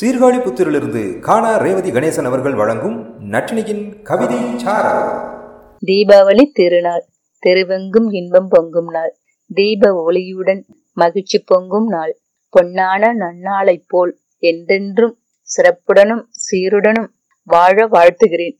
சீர்காழி புத்திரிலிருந்து காணா ரேவதி கணேசன் அவர்கள் வழங்கும் நட்டினியின் கவிதை தீபாவளி திருநாள் தெருவெங்கும் இன்பம் பொங்கும் நாள் தீப ஒளியுடன் மகிழ்ச்சி பொங்கும் நாள் பொன்னான நன்னாளைப் போல் என்றென்றும் சிறப்புடனும் சீருடனும் வாழ வாழ்த்துகிறேன்.